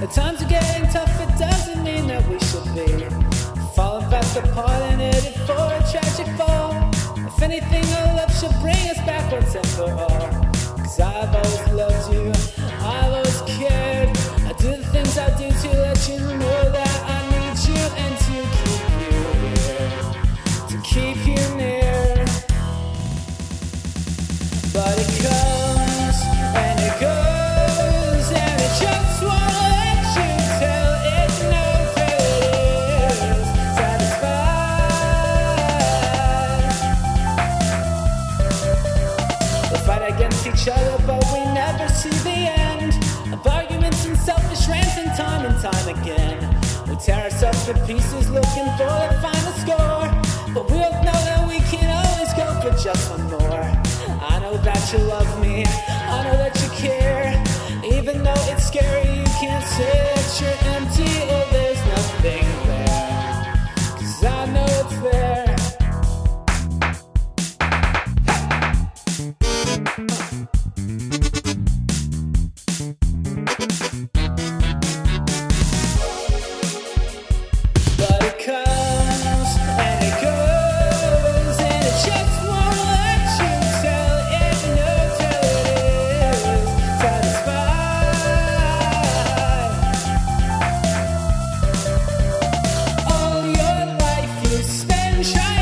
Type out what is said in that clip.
The times are getting tough, it doesn't mean that we should be falling fast apart and headed for a tragic fall. If anything, our love should bring us back once and for all. Cause I've always loved you, I've always cared. I do the things I do to let you know. each other, but we never see the end of arguments and selfish rants, and time and time again. We tear ourselves to pieces looking for the final score, but we'll know that we can always go for just one more. I know that you love me, I know that you care, even though it's scary, you can't say that you're. Spend